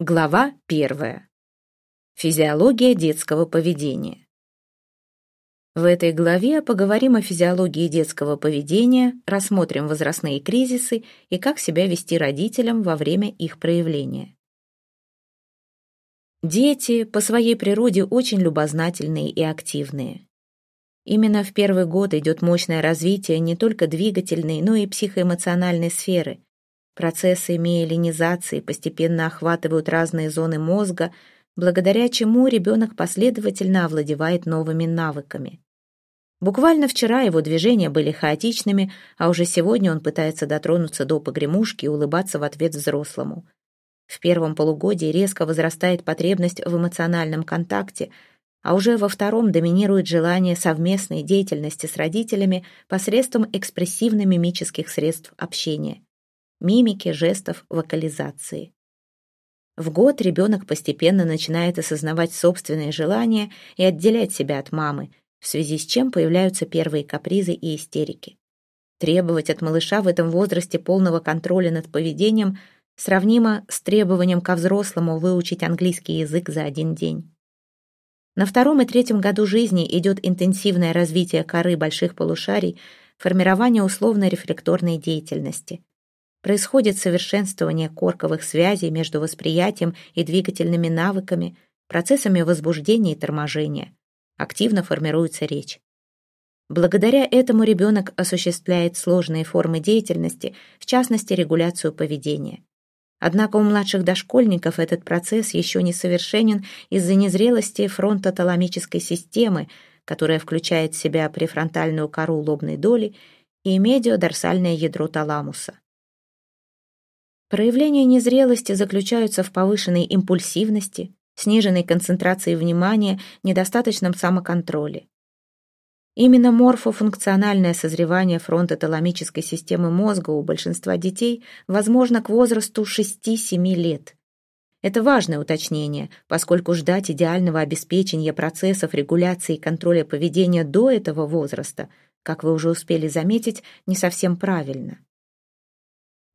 Глава первая. Физиология детского поведения. В этой главе поговорим о физиологии детского поведения, рассмотрим возрастные кризисы и как себя вести родителям во время их проявления. Дети по своей природе очень любознательные и активные. Именно в первый год идет мощное развитие не только двигательной, но и психоэмоциональной сферы – Процессы миелинизации постепенно охватывают разные зоны мозга, благодаря чему ребенок последовательно овладевает новыми навыками. Буквально вчера его движения были хаотичными, а уже сегодня он пытается дотронуться до погремушки и улыбаться в ответ взрослому. В первом полугодии резко возрастает потребность в эмоциональном контакте, а уже во втором доминирует желание совместной деятельности с родителями посредством экспрессивно-мимических средств общения мимики, жестов, вокализации. В год ребенок постепенно начинает осознавать собственные желания и отделять себя от мамы, в связи с чем появляются первые капризы и истерики. Требовать от малыша в этом возрасте полного контроля над поведением сравнимо с требованием ко взрослому выучить английский язык за один день. На втором и третьем году жизни идет интенсивное развитие коры больших полушарий, формирование условно-рефлекторной деятельности происходит совершенствование корковых связей между восприятием и двигательными навыками, процессами возбуждения и торможения. Активно формируется речь. Благодаря этому ребенок осуществляет сложные формы деятельности, в частности, регуляцию поведения. Однако у младших дошкольников этот процесс еще не совершенен из-за незрелости фронтоталамической системы, которая включает в себя префронтальную кору лобной доли и медиодорсальное ядро таламуса. Проявления незрелости заключаются в повышенной импульсивности, сниженной концентрации внимания, недостаточном самоконтроле. Именно морфофункциональное созревание фронтоталамической системы мозга у большинства детей возможно к возрасту 6-7 лет. Это важное уточнение, поскольку ждать идеального обеспечения процессов регуляции и контроля поведения до этого возраста, как вы уже успели заметить, не совсем правильно.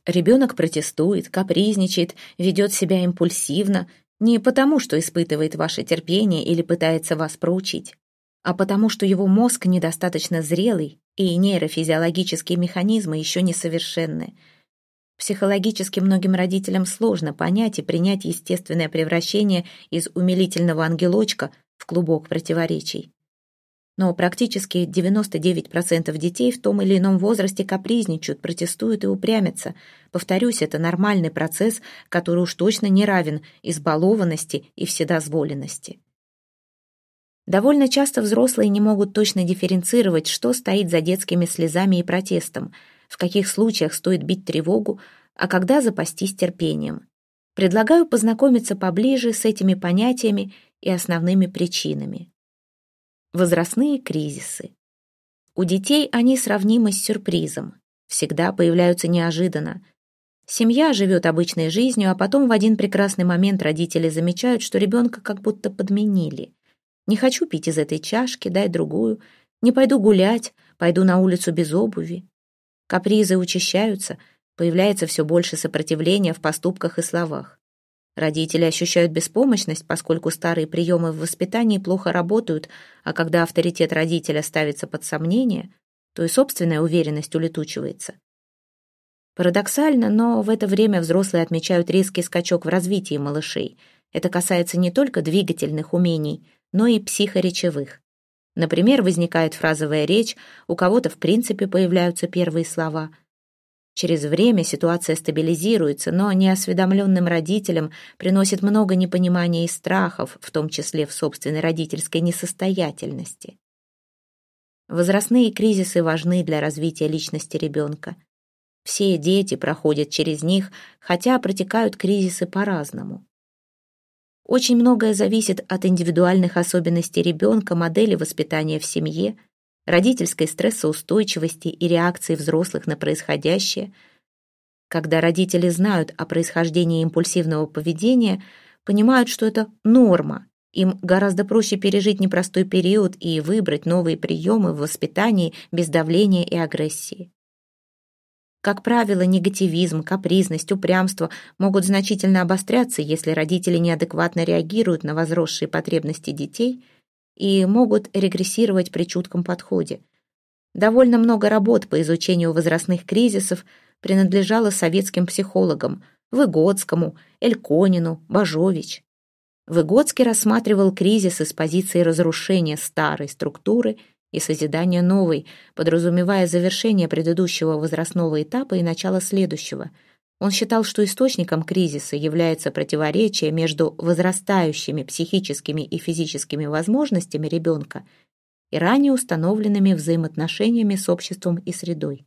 Ребенок протестует, капризничает, ведет себя импульсивно, не потому, что испытывает ваше терпение или пытается вас проучить, а потому, что его мозг недостаточно зрелый и нейрофизиологические механизмы еще несовершенны. Психологически многим родителям сложно понять и принять естественное превращение из умилительного ангелочка в клубок противоречий но практически 99% детей в том или ином возрасте капризничают, протестуют и упрямятся. Повторюсь, это нормальный процесс, который уж точно не равен избалованности и вседозволенности. Довольно часто взрослые не могут точно дифференцировать, что стоит за детскими слезами и протестом, в каких случаях стоит бить тревогу, а когда запастись терпением. Предлагаю познакомиться поближе с этими понятиями и основными причинами. Возрастные кризисы. У детей они сравнимы с сюрпризом. Всегда появляются неожиданно. Семья живет обычной жизнью, а потом в один прекрасный момент родители замечают, что ребенка как будто подменили. Не хочу пить из этой чашки, дай другую. Не пойду гулять, пойду на улицу без обуви. Капризы учащаются, появляется все больше сопротивления в поступках и словах. Родители ощущают беспомощность, поскольку старые приемы в воспитании плохо работают, а когда авторитет родителя ставится под сомнение, то и собственная уверенность улетучивается. Парадоксально, но в это время взрослые отмечают резкий скачок в развитии малышей. Это касается не только двигательных умений, но и психоречевых. Например, возникает фразовая речь, у кого-то в принципе появляются первые слова – Через время ситуация стабилизируется, но неосведомленным родителям приносит много непонимания и страхов, в том числе в собственной родительской несостоятельности. Возрастные кризисы важны для развития личности ребенка. Все дети проходят через них, хотя протекают кризисы по-разному. Очень многое зависит от индивидуальных особенностей ребенка, модели воспитания в семье – родительской стрессоустойчивости и реакции взрослых на происходящее. Когда родители знают о происхождении импульсивного поведения, понимают, что это норма, им гораздо проще пережить непростой период и выбрать новые приемы в воспитании без давления и агрессии. Как правило, негативизм, капризность, упрямство могут значительно обостряться, если родители неадекватно реагируют на возросшие потребности детей и могут регрессировать при чутком подходе. Довольно много работ по изучению возрастных кризисов принадлежало советским психологам Выгодскому, Эльконину, Бажович. Выгодский рассматривал кризис из позиции разрушения старой структуры и созидания новой, подразумевая завершение предыдущего возрастного этапа и начало следующего. Он считал, что источником кризиса является противоречие между возрастающими психическими и физическими возможностями ребенка и ранее установленными взаимоотношениями с обществом и средой.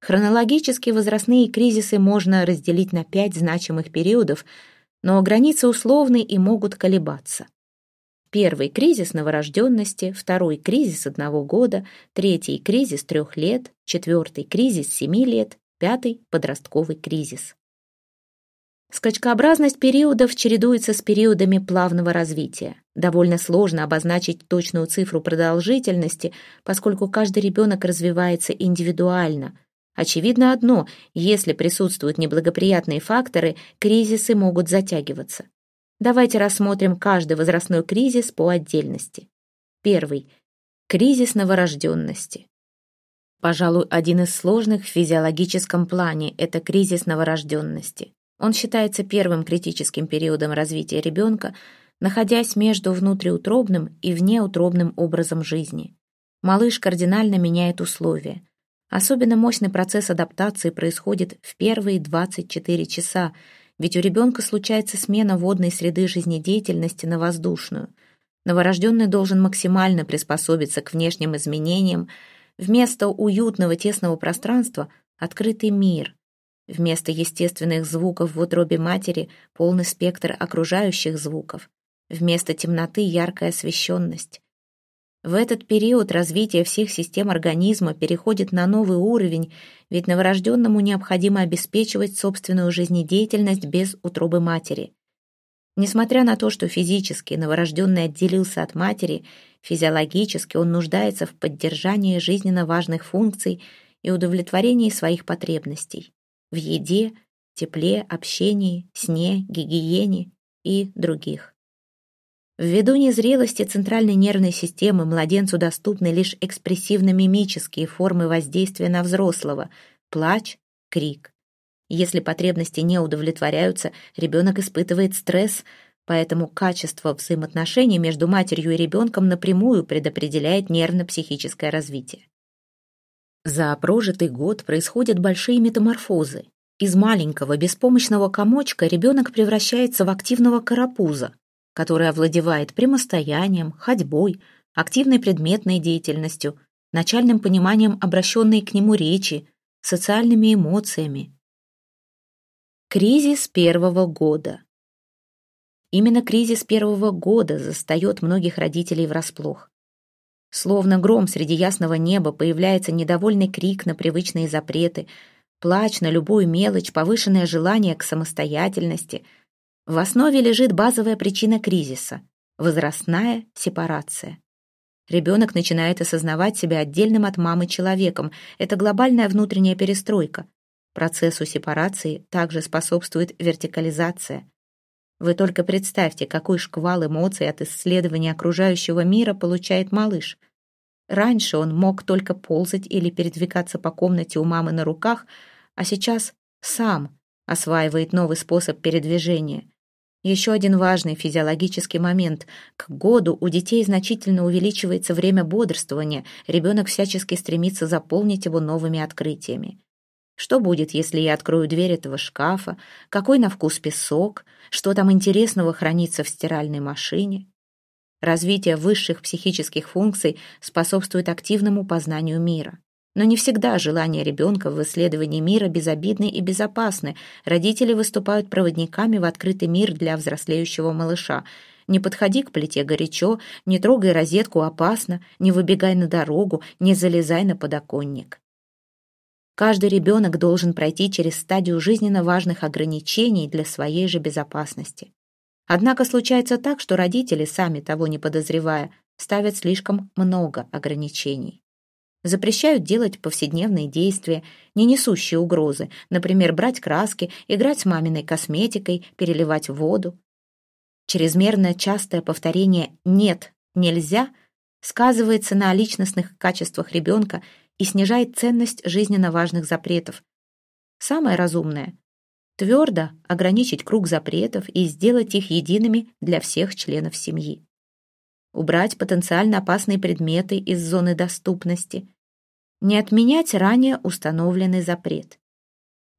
Хронологически возрастные кризисы можно разделить на пять значимых периодов – но границы условны и могут колебаться. Первый кризис новорожденности, второй кризис одного года, третий кризис трех лет, четвертый кризис семи лет, пятый подростковый кризис. Скачкообразность периодов чередуется с периодами плавного развития. Довольно сложно обозначить точную цифру продолжительности, поскольку каждый ребенок развивается индивидуально, Очевидно одно, если присутствуют неблагоприятные факторы, кризисы могут затягиваться. Давайте рассмотрим каждый возрастной кризис по отдельности. Первый. Кризис новорожденности. Пожалуй, один из сложных в физиологическом плане – это кризис новорожденности. Он считается первым критическим периодом развития ребенка, находясь между внутриутробным и внеутробным образом жизни. Малыш кардинально меняет условия – Особенно мощный процесс адаптации происходит в первые 24 часа, ведь у ребенка случается смена водной среды жизнедеятельности на воздушную. Новорожденный должен максимально приспособиться к внешним изменениям. Вместо уютного тесного пространства – открытый мир. Вместо естественных звуков в утробе матери – полный спектр окружающих звуков. Вместо темноты – яркая освещенность. В этот период развитие всех систем организма переходит на новый уровень, ведь новорожденному необходимо обеспечивать собственную жизнедеятельность без утробы матери. Несмотря на то, что физически новорожденный отделился от матери, физиологически он нуждается в поддержании жизненно важных функций и удовлетворении своих потребностей в еде, тепле, общении, сне, гигиене и других. Ввиду незрелости центральной нервной системы младенцу доступны лишь экспрессивно-мимические формы воздействия на взрослого – плач, крик. Если потребности не удовлетворяются, ребенок испытывает стресс, поэтому качество взаимоотношений между матерью и ребенком напрямую предопределяет нервно-психическое развитие. За прожитый год происходят большие метаморфозы. Из маленького беспомощного комочка ребенок превращается в активного карапуза, который овладевает прямостоянием, ходьбой, активной предметной деятельностью, начальным пониманием обращенной к нему речи, социальными эмоциями. Кризис первого года. Именно кризис первого года застает многих родителей врасплох. Словно гром среди ясного неба появляется недовольный крик на привычные запреты, плач на любую мелочь, повышенное желание к самостоятельности – в основе лежит базовая причина кризиса – возрастная сепарация. Ребенок начинает осознавать себя отдельным от мамы человеком. Это глобальная внутренняя перестройка. Процессу сепарации также способствует вертикализация. Вы только представьте, какой шквал эмоций от исследования окружающего мира получает малыш. Раньше он мог только ползать или передвигаться по комнате у мамы на руках, а сейчас сам осваивает новый способ передвижения. Еще один важный физиологический момент. К году у детей значительно увеличивается время бодрствования, ребенок всячески стремится заполнить его новыми открытиями. Что будет, если я открою дверь этого шкафа? Какой на вкус песок? Что там интересного хранится в стиральной машине? Развитие высших психических функций способствует активному познанию мира. Но не всегда желания ребенка в исследовании мира безобидны и безопасны. Родители выступают проводниками в открытый мир для взрослеющего малыша. Не подходи к плите горячо, не трогай розетку опасно, не выбегай на дорогу, не залезай на подоконник. Каждый ребенок должен пройти через стадию жизненно важных ограничений для своей же безопасности. Однако случается так, что родители, сами того не подозревая, ставят слишком много ограничений. Запрещают делать повседневные действия, не несущие угрозы, например, брать краски, играть с маминой косметикой, переливать воду. Чрезмерно частое повторение «нет», «нельзя» сказывается на личностных качествах ребенка и снижает ценность жизненно важных запретов. Самое разумное – твердо ограничить круг запретов и сделать их едиными для всех членов семьи. Убрать потенциально опасные предметы из зоны доступности. Не отменять ранее установленный запрет.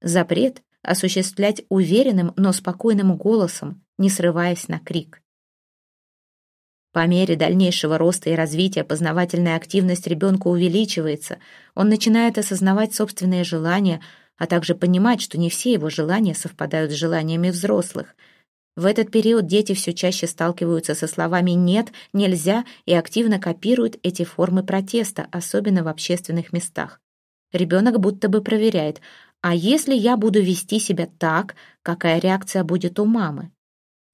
Запрет осуществлять уверенным, но спокойным голосом, не срываясь на крик. По мере дальнейшего роста и развития познавательная активность ребенка увеличивается, он начинает осознавать собственные желания, а также понимать, что не все его желания совпадают с желаниями взрослых. В этот период дети все чаще сталкиваются со словами «нет», «нельзя» и активно копируют эти формы протеста, особенно в общественных местах. Ребенок будто бы проверяет, а если я буду вести себя так, какая реакция будет у мамы?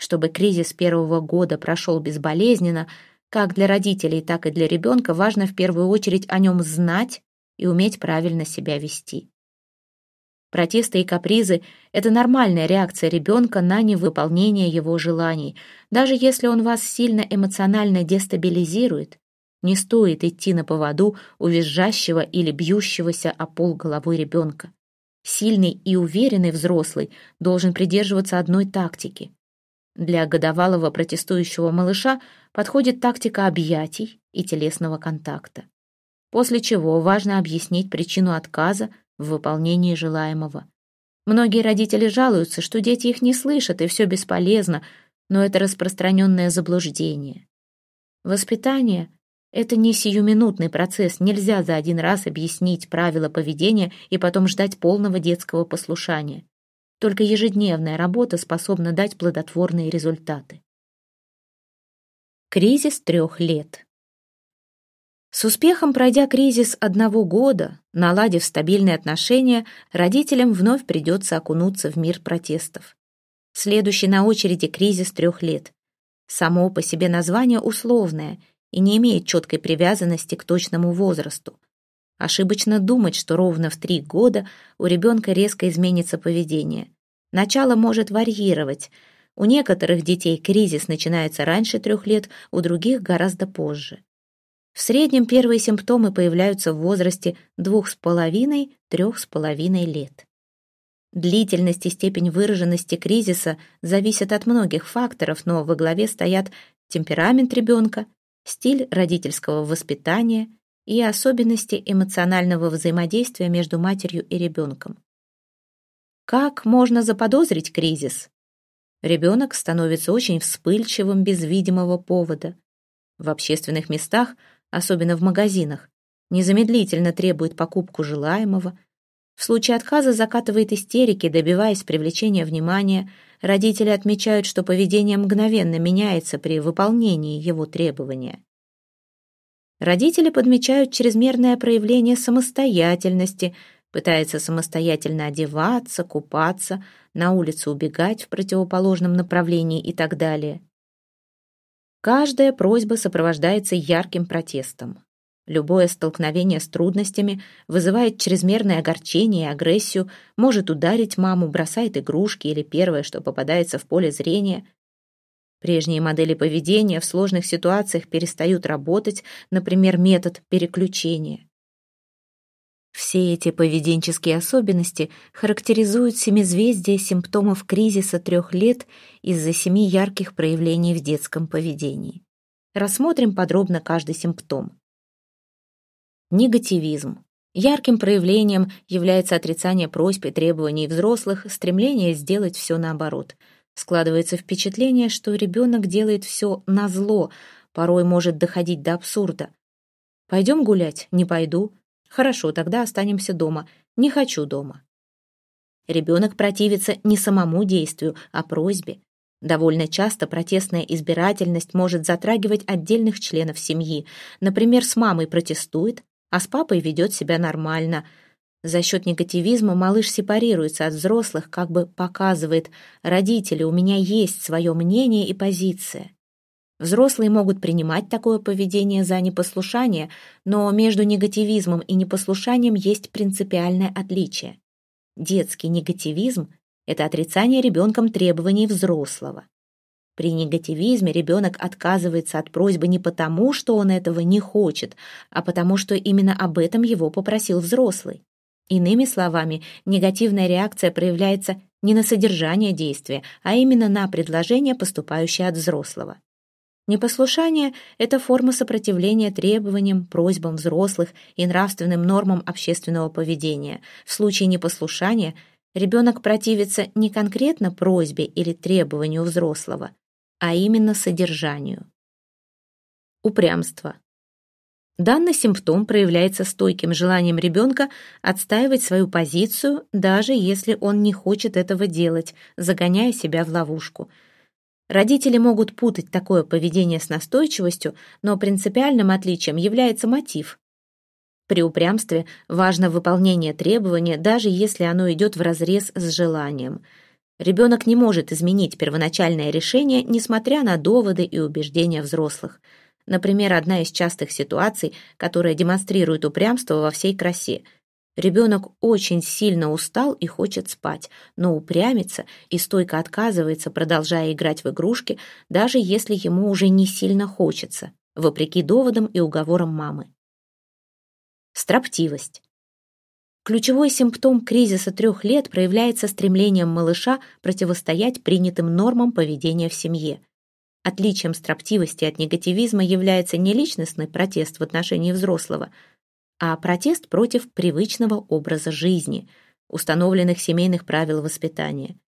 Чтобы кризис первого года прошел безболезненно, как для родителей, так и для ребенка важно в первую очередь о нем знать и уметь правильно себя вести. Протесты и капризы – это нормальная реакция ребенка на невыполнение его желаний. Даже если он вас сильно эмоционально дестабилизирует, не стоит идти на поводу у визжащего или бьющегося о пол головой ребенка. Сильный и уверенный взрослый должен придерживаться одной тактики. Для годовалого протестующего малыша подходит тактика объятий и телесного контакта. После чего важно объяснить причину отказа в выполнении желаемого. Многие родители жалуются, что дети их не слышат и все бесполезно, но это распространенное заблуждение. Воспитание — это не сиюминутный процесс, нельзя за один раз объяснить правила поведения и потом ждать полного детского послушания. Только ежедневная работа способна дать плодотворные результаты. Кризис трех лет. С успехом пройдя кризис одного года, наладив стабильные отношения, родителям вновь придется окунуться в мир протестов. Следующий на очереди кризис трех лет. Само по себе название условное и не имеет четкой привязанности к точному возрасту. Ошибочно думать, что ровно в три года у ребенка резко изменится поведение. Начало может варьировать. У некоторых детей кризис начинается раньше трех лет, у других гораздо позже. В среднем первые симптомы появляются в возрасте двух с половиной, трех с половиной лет. Длительность и степень выраженности кризиса зависят от многих факторов, но во главе стоят темперамент ребенка, стиль родительского воспитания и особенности эмоционального взаимодействия между матерью и ребенком. Как можно заподозрить кризис? Ребенок становится очень вспыльчивым без видимого повода. В общественных местах особенно в магазинах, незамедлительно требует покупку желаемого, в случае отказа закатывает истерики, добиваясь привлечения внимания, родители отмечают, что поведение мгновенно меняется при выполнении его требования. Родители подмечают чрезмерное проявление самостоятельности, пытается самостоятельно одеваться, купаться, на улицу убегать в противоположном направлении и так далее. Каждая просьба сопровождается ярким протестом. Любое столкновение с трудностями вызывает чрезмерное огорчение и агрессию, может ударить маму, бросает игрушки или первое, что попадается в поле зрения. Прежние модели поведения в сложных ситуациях перестают работать, например, метод переключения. Все эти поведенческие особенности характеризуют семизвездие симптомов кризиса трех лет из-за семи ярких проявлений в детском поведении. Рассмотрим подробно каждый симптом. Негативизм. Ярким проявлением является отрицание просьб и требований взрослых, стремление сделать все наоборот. Складывается впечатление, что ребенок делает все назло, порой может доходить до абсурда. «Пойдем гулять?» «Не пойду». Хорошо, тогда останемся дома. Не хочу дома. Ребенок противится не самому действию, а просьбе. Довольно часто протестная избирательность может затрагивать отдельных членов семьи. Например, с мамой протестует, а с папой ведет себя нормально. За счет негативизма малыш сепарируется от взрослых, как бы показывает «родители, у меня есть свое мнение и позиция». Взрослые могут принимать такое поведение за непослушание, но между негативизмом и непослушанием есть принципиальное отличие. Детский негативизм – это отрицание ребенком требований взрослого. При негативизме ребенок отказывается от просьбы не потому, что он этого не хочет, а потому что именно об этом его попросил взрослый. Иными словами, негативная реакция проявляется не на содержание действия, а именно на предложение, поступающее от взрослого. Непослушание – это форма сопротивления требованиям, просьбам взрослых и нравственным нормам общественного поведения. В случае непослушания ребенок противится не конкретно просьбе или требованию взрослого, а именно содержанию. Упрямство. Данный симптом проявляется стойким желанием ребенка отстаивать свою позицию, даже если он не хочет этого делать, загоняя себя в ловушку – Родители могут путать такое поведение с настойчивостью, но принципиальным отличием является мотив. При упрямстве важно выполнение требования, даже если оно идет вразрез с желанием. Ребенок не может изменить первоначальное решение, несмотря на доводы и убеждения взрослых. Например, одна из частых ситуаций, которая демонстрирует упрямство во всей красе – Ребенок очень сильно устал и хочет спать, но упрямится и стойко отказывается, продолжая играть в игрушки, даже если ему уже не сильно хочется, вопреки доводам и уговорам мамы. Строптивость. Ключевой симптом кризиса трех лет проявляется стремлением малыша противостоять принятым нормам поведения в семье. Отличием строптивости от негативизма является не личностный протест в отношении взрослого – а протест против привычного образа жизни, установленных семейных правил воспитания.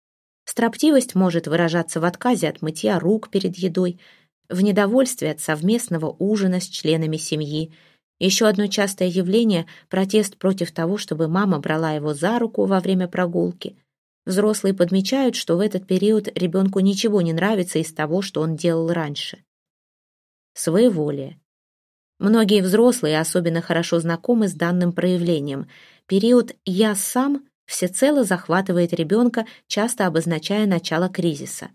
Строптивость может выражаться в отказе от мытья рук перед едой, в недовольстве от совместного ужина с членами семьи. Еще одно частое явление – протест против того, чтобы мама брала его за руку во время прогулки. Взрослые подмечают, что в этот период ребенку ничего не нравится из того, что он делал раньше. Своеволие. Многие взрослые особенно хорошо знакомы с данным проявлением. Период «я сам» всецело захватывает ребенка, часто обозначая начало кризиса.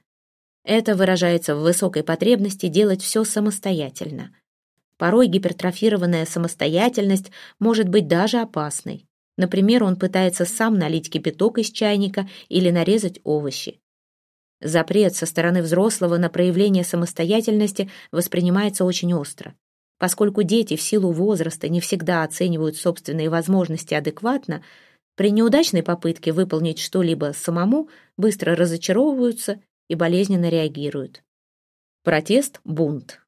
Это выражается в высокой потребности делать все самостоятельно. Порой гипертрофированная самостоятельность может быть даже опасной. Например, он пытается сам налить кипяток из чайника или нарезать овощи. Запрет со стороны взрослого на проявление самостоятельности воспринимается очень остро. Поскольку дети в силу возраста не всегда оценивают собственные возможности адекватно, при неудачной попытке выполнить что-либо самому быстро разочаровываются и болезненно реагируют. Протест – бунт.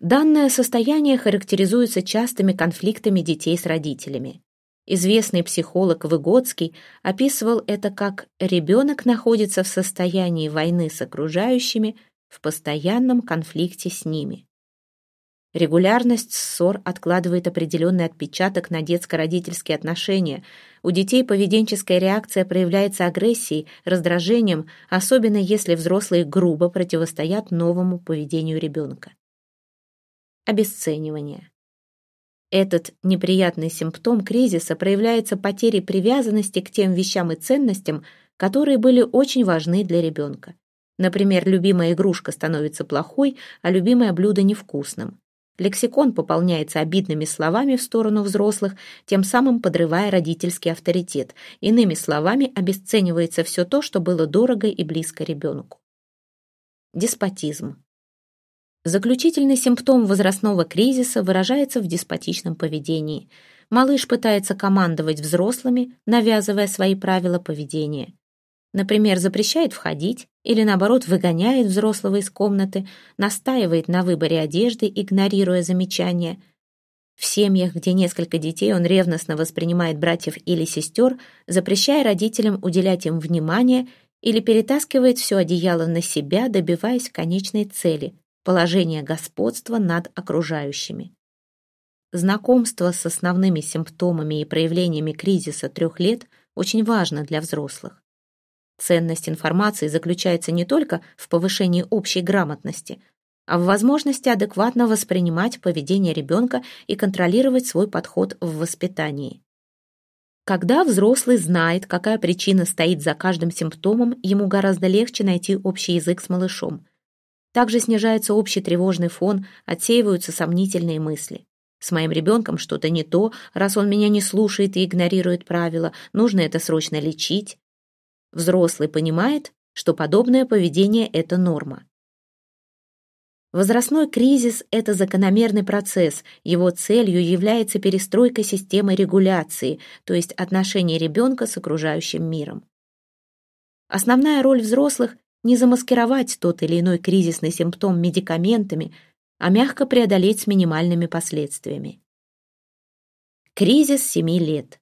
Данное состояние характеризуется частыми конфликтами детей с родителями. Известный психолог Выгодский описывал это как «ребенок находится в состоянии войны с окружающими, в постоянном конфликте с ними». Регулярность ссор откладывает определенный отпечаток на детско-родительские отношения. У детей поведенческая реакция проявляется агрессией, раздражением, особенно если взрослые грубо противостоят новому поведению ребенка. Обесценивание. Этот неприятный симптом кризиса проявляется потерей привязанности к тем вещам и ценностям, которые были очень важны для ребенка. Например, любимая игрушка становится плохой, а любимое блюдо невкусным. Лексикон пополняется обидными словами в сторону взрослых, тем самым подрывая родительский авторитет. Иными словами, обесценивается все то, что было дорого и близко ребенку. Деспотизм. Заключительный симптом возрастного кризиса выражается в деспотичном поведении. Малыш пытается командовать взрослыми, навязывая свои правила поведения. Например, запрещает входить или, наоборот, выгоняет взрослого из комнаты, настаивает на выборе одежды, игнорируя замечания. В семьях, где несколько детей, он ревностно воспринимает братьев или сестер, запрещая родителям уделять им внимание или перетаскивает все одеяло на себя, добиваясь конечной цели – положения господства над окружающими. Знакомство с основными симптомами и проявлениями кризиса трех лет очень важно для взрослых. Ценность информации заключается не только в повышении общей грамотности, а в возможности адекватно воспринимать поведение ребенка и контролировать свой подход в воспитании. Когда взрослый знает, какая причина стоит за каждым симптомом, ему гораздо легче найти общий язык с малышом. Также снижается общий тревожный фон, отсеиваются сомнительные мысли. С моим ребенком что-то не то, раз он меня не слушает и игнорирует правила, нужно это срочно лечить. Взрослый понимает, что подобное поведение – это норма. Возрастной кризис – это закономерный процесс, его целью является перестройка системы регуляции, то есть отношения ребенка с окружающим миром. Основная роль взрослых – не замаскировать тот или иной кризисный симптом медикаментами, а мягко преодолеть с минимальными последствиями. Кризис 7 лет.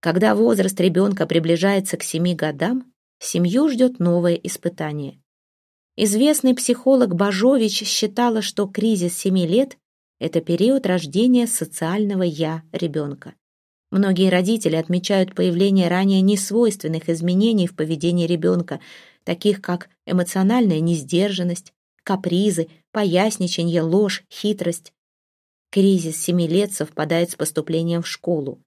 Когда возраст ребенка приближается к 7 годам, семью ждет новое испытание. Известный психолог Бажович считала, что кризис 7 лет – это период рождения социального «я» ребенка. Многие родители отмечают появление ранее несвойственных изменений в поведении ребенка, таких как эмоциональная несдержанность, капризы, поясничанье, ложь, хитрость. Кризис семи лет совпадает с поступлением в школу.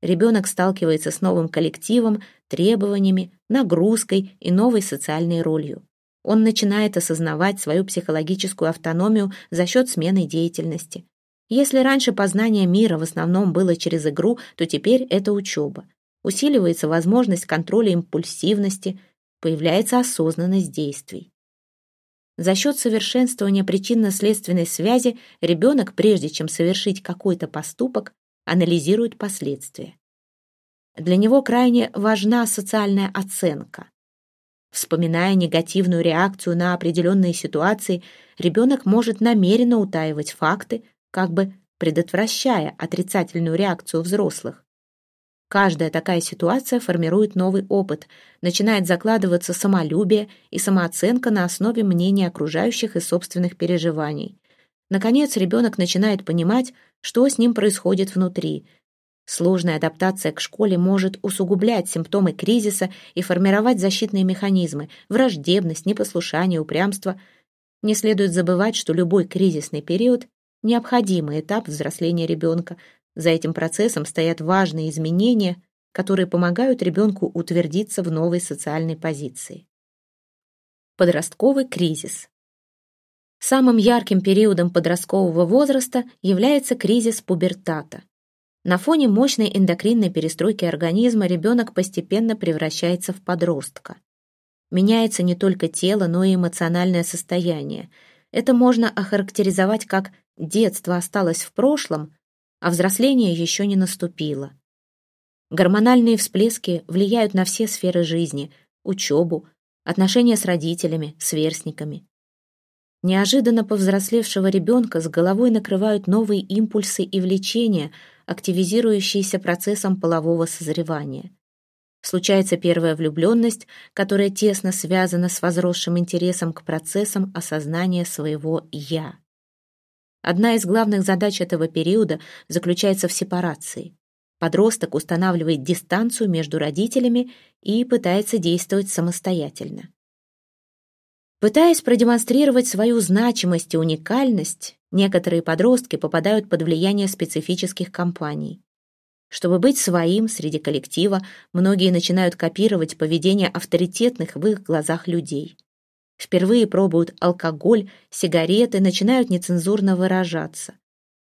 Ребенок сталкивается с новым коллективом, требованиями, нагрузкой и новой социальной ролью. Он начинает осознавать свою психологическую автономию за счет смены деятельности. Если раньше познание мира в основном было через игру, то теперь это учеба. Усиливается возможность контроля импульсивности, появляется осознанность действий. За счет совершенствования причинно-следственной связи ребенок, прежде чем совершить какой-то поступок, анализирует последствия. Для него крайне важна социальная оценка. Вспоминая негативную реакцию на определенные ситуации, ребенок может намеренно утаивать факты, как бы предотвращая отрицательную реакцию взрослых. Каждая такая ситуация формирует новый опыт, начинает закладываться самолюбие и самооценка на основе мнения окружающих и собственных переживаний. Наконец, ребенок начинает понимать, что с ним происходит внутри. Сложная адаптация к школе может усугублять симптомы кризиса и формировать защитные механизмы – враждебность, непослушание, упрямство. Не следует забывать, что любой кризисный период – необходимый этап взросления ребенка – за этим процессом стоят важные изменения, которые помогают ребенку утвердиться в новой социальной позиции. Подростковый кризис. Самым ярким периодом подросткового возраста является кризис пубертата. На фоне мощной эндокринной перестройки организма ребенок постепенно превращается в подростка. Меняется не только тело, но и эмоциональное состояние. Это можно охарактеризовать как «детство осталось в прошлом», а взросление еще не наступило. Гормональные всплески влияют на все сферы жизни, учебу, отношения с родителями, сверстниками. Неожиданно повзрослевшего ребенка с головой накрывают новые импульсы и влечения, активизирующиеся процессом полового созревания. Случается первая влюбленность, которая тесно связана с возросшим интересом к процессам осознания своего «я». Одна из главных задач этого периода заключается в сепарации. Подросток устанавливает дистанцию между родителями и пытается действовать самостоятельно. Пытаясь продемонстрировать свою значимость и уникальность, некоторые подростки попадают под влияние специфических компаний. Чтобы быть своим среди коллектива, многие начинают копировать поведение авторитетных в их глазах людей впервые пробуют алкоголь, сигареты, начинают нецензурно выражаться.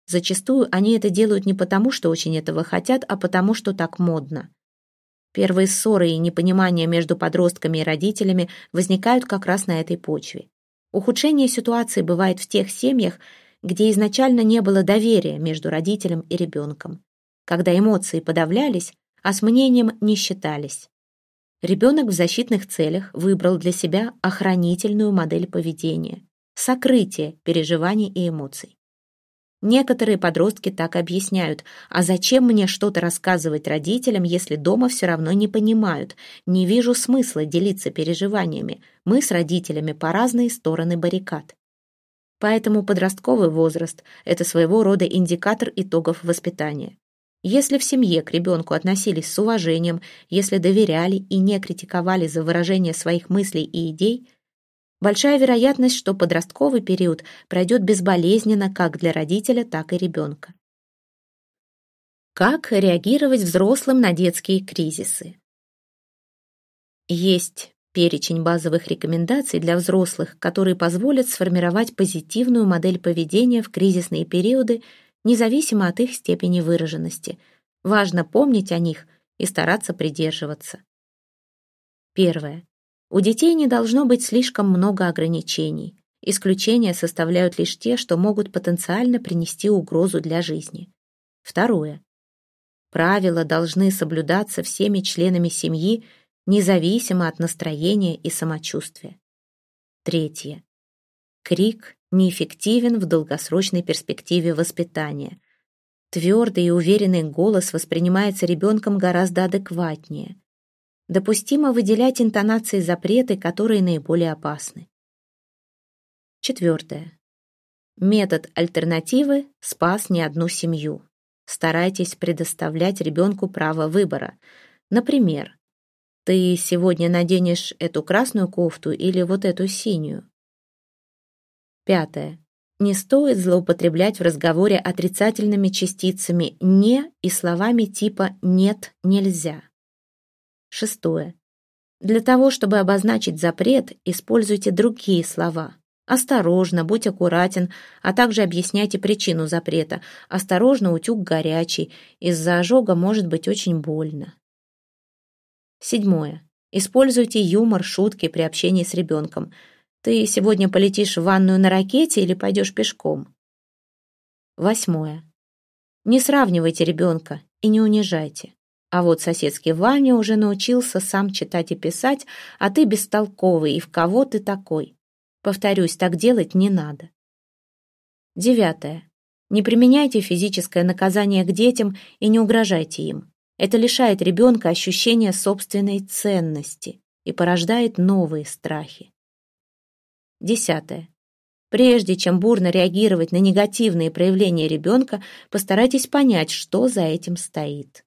Зачастую они это делают не потому, что очень этого хотят, а потому, что так модно. Первые ссоры и непонимания между подростками и родителями возникают как раз на этой почве. Ухудшение ситуации бывает в тех семьях, где изначально не было доверия между родителем и ребенком, когда эмоции подавлялись, а с мнением не считались. Ребенок в защитных целях выбрал для себя охранительную модель поведения, сокрытие переживаний и эмоций. Некоторые подростки так объясняют, а зачем мне что-то рассказывать родителям, если дома все равно не понимают, не вижу смысла делиться переживаниями, мы с родителями по разные стороны баррикад. Поэтому подростковый возраст – это своего рода индикатор итогов воспитания. Если в семье к ребенку относились с уважением, если доверяли и не критиковали за выражение своих мыслей и идей, большая вероятность, что подростковый период пройдет безболезненно как для родителя, так и ребенка. Как реагировать взрослым на детские кризисы? Есть перечень базовых рекомендаций для взрослых, которые позволят сформировать позитивную модель поведения в кризисные периоды, независимо от их степени выраженности. Важно помнить о них и стараться придерживаться. Первое. У детей не должно быть слишком много ограничений. Исключения составляют лишь те, что могут потенциально принести угрозу для жизни. Второе. Правила должны соблюдаться всеми членами семьи, независимо от настроения и самочувствия. Третье. Крик неэффективен в долгосрочной перспективе воспитания. Твердый и уверенный голос воспринимается ребенком гораздо адекватнее. Допустимо выделять интонации запреты, которые наиболее опасны. Четвертое. Метод альтернативы спас не одну семью. Старайтесь предоставлять ребенку право выбора. Например, ты сегодня наденешь эту красную кофту или вот эту синюю. Пятое. Не стоит злоупотреблять в разговоре отрицательными частицами «не» и словами типа «нет, нельзя». Шестое. Для того, чтобы обозначить запрет, используйте другие слова. Осторожно, будь аккуратен, а также объясняйте причину запрета. Осторожно, утюг горячий, из-за ожога может быть очень больно. Седьмое. Используйте юмор, шутки при общении с ребенком. Ты сегодня полетишь в ванную на ракете или пойдешь пешком? Восьмое. Не сравнивайте ребенка и не унижайте. А вот соседский Ваня уже научился сам читать и писать, а ты бестолковый, и в кого ты такой? Повторюсь, так делать не надо. Девятое. Не применяйте физическое наказание к детям и не угрожайте им. Это лишает ребенка ощущения собственной ценности и порождает новые страхи. Десятое. Прежде чем бурно реагировать на негативные проявления ребенка, постарайтесь понять, что за этим стоит.